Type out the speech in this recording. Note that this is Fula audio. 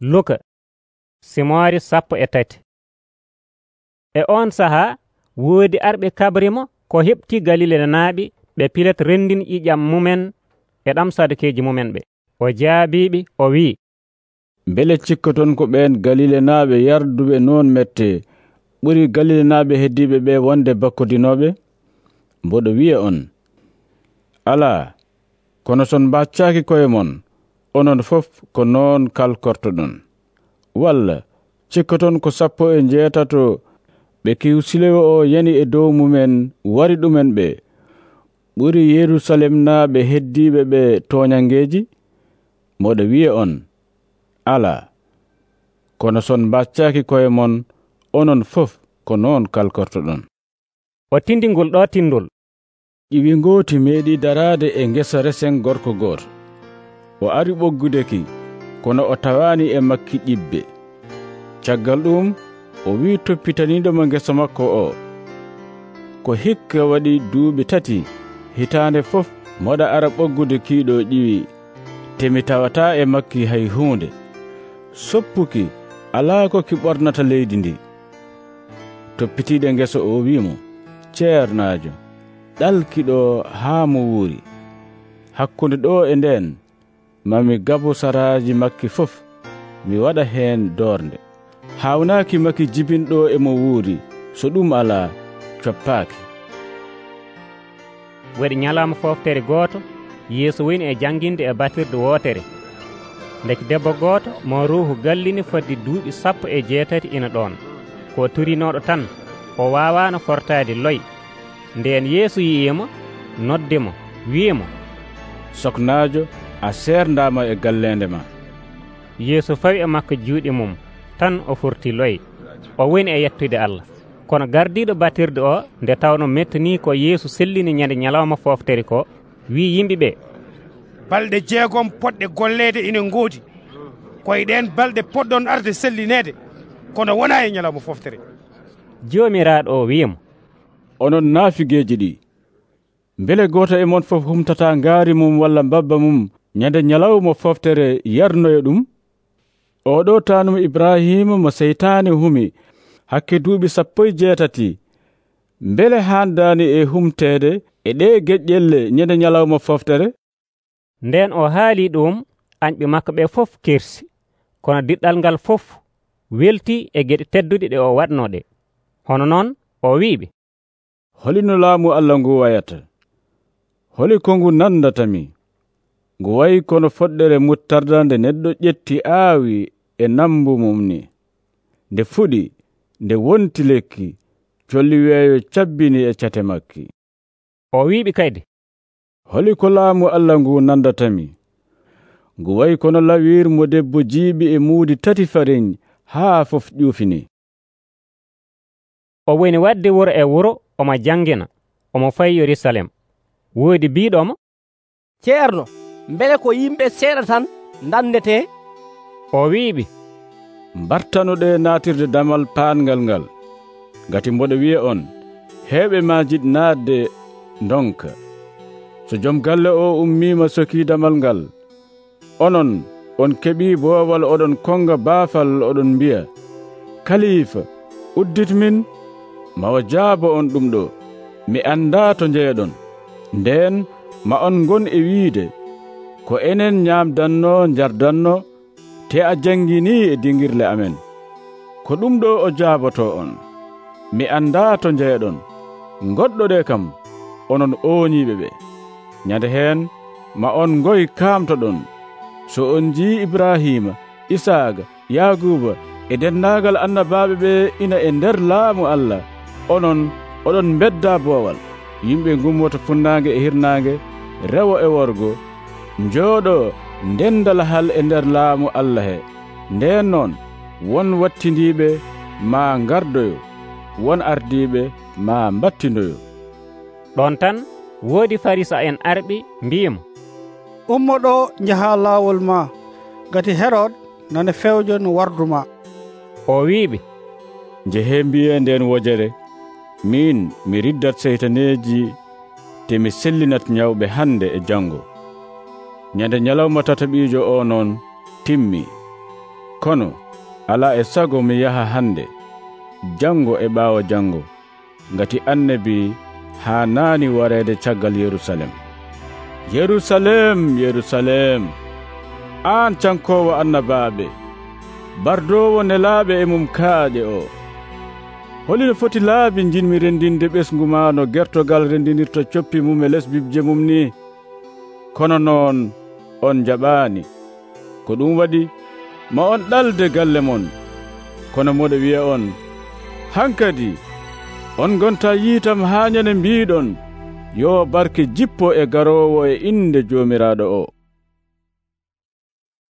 luka simoore sappo e tati. E on saha woodi arɓe kabrimo ko heɓti galile galilanaaɓe ɓe pilat rendin ƴiƴam mumen e ɗam sadukeji mumen ɓe. O jaabiɓe o wi mbele cikkaton ko ɓen galile naaɓe yarduɓe noon mette ɓuri galile naaɓe heddiɓe ɓe wonde bakkodinoɓe mboɗo wiya on. Ala kono son mbaccaki koye mon. onon fof ko noon kalkortoɗon walla cikkoton ko sappo e jeetato ɓe kiwsilewo o yani e dow mumen wari ɗumen ɓe. Ɓuri yerusalem naaɓe heddiɓe ɓe toñangeeji moɗo wiya on ala. Kono son mbaccaki koye mon onon fof ko noon kalkortoɗon o tindingol ɗo tindol. Ƴiwi ngooti meeɗi daraade e ngesa resen gorko gooto o ari ɓoggudeki kono o tawani e makki ɗibbe. Caggal ɗum o wi toppitaniɗomo gesa makko o. Ko hikka waɗi duuɓi tati hitande fof moɗa ara ɓoggude kiiɗo ƴiwi temi tawata e makki hay hunde soppuki ala ko ki ɓornata leydi ndi. Toppitiɗe ngesa o wimo ceernajo ɗalkiɗo haa mo wuuri. Hakkunde ɗo e nden mami gabu saraaji makki fof mi waɗa heen doorde hawnaaki makki jibinɗo emo wuuri so ɗum ala coppaaki. Waɗi ñalaama fooftere gooto yeeso woni e jannginde e batirde wootere. Deki debbo gooto mo ruuhu gallini fodde duuɓi sappo e jeetati ina ɗoon. Ko turinooɗo tan o waawaano fortaade loy. Nden yeeso yiyimo noddemo wiimo soknaajo a serdama e gallende ma. Yeeso fawi e makko juuɗe mum tan o forti loy o woni e yettude allah. Kono gardiɗo batirde o nde tawno mettani ko yeeso sellini ñande ñalawma foftere ko wi yimɓeɓe balɗe jeegom poɗɗe gollede ina goodi koye ɗen balɗe poɗɗon arde sellinede kono wona e ñalawma foftere. Jomiraɗo o wiyamo onon naafigueji ɗi. Beele goto e mon foof humtata gaari mum walla babba mum ñande ñalawma foftere yarnoyo ɗum. Oɗo tanum ibrahima mo seytani humi. Hakke duuɓi sappo e jeetati. Mbele handani e humtede e ɗe geƴƴelle ñande ñalawma foftere. Nden o haali ɗum anɓe makko ɓe fof kersi kono diɗɗal ngal fof welti e geɗe tedduɗe ɗe o waɗno ɗe hono noon o wiɓe holino laamu allah ngu wayata. Holi kongu nandatami ngu wayi kono foɗɗere muttarda nde neɗɗo ƴetti aawi e nambu mum ni. Nde fuɗi nde wonti lekki colli weeyo cabbini e cate makki. O wiɓi kadi holi ko laamu allah ngu nandatami. Ngu wayi kono lawir mo debbo jiiɓi e muudi tati farin haa fof ƴuufini. O woni wadde wuro e wuro omo janngina omo fayi yerusalem. Woodi biɗomo ceerno. mbele ko yimɓe seeɗa tan dandete o wiɓe mbartanoɗe natirde damal paangal ngal. Gati mboɗo wiya on heɓe majid naatde donka so joom galle o ummima soki damal ngal onon on keɓi boowal oɗon konga baafal oɗon mbiya kalifa uddit min mawa jaabo on ɗum ɗo. Mi anda to jeeɗon nden ma on gon e wiide. ko enen ñamdanno jardanno te a jangini e dingirle amen. Ko ɗum ɗo o jaaboto on. Mi annda to njeeɗon. Goɗɗo ɗe kam onon ooñiiɓe ɓe. Ñande heen ma on ngoy kaamtoɗon. So on njii ibrahima isaaga yaguba e dendagal annabaɓe ɓe ina e nder laamu allah onon oɗon bedda boowal. Yimɓe gummoto funnaange e hirnaange rewo e worgo njooɗo ndendal hal e nder laamu allah he. Nden noon won wattindiiɓe ma ngardoyo. Won ardiiɓe ma mbattindoyo. Ɗon tan woodi farisa en arɓi mbiyimo ummoɗo njaha laawol ma. Gati herod nane fewjo no wardu ma. O wiiɓe. Njehe mbiye nden wojere. Min mi riddat seytaneeji te mi sellinat ñawɓe hannde e janngo. ñande ñalawma tataɓiijo o noon timmi. Kono ala e sago mi yaha hannde. Janngo e ɓaawo janngo ngati annabi haa naani wareede caggal yerusalem. Yerusalem yerusalem aan cankoowo annabaaɓe bardowo nelaaɓe e mum kaaƴe o. Holino foti laabi jinmi renndinde ɓesngu ma no gertogal renndinirta coppi mum e lesbibje mum ni. Kono noon on jaɓaani. Ko ɗum waɗi ma on ɗalde galle mon. Kono moɗo wiya on hankadi on gonta yiitam haa ñande mbiɗon yo barke jippo e garowo e inde joomiraaɗo o.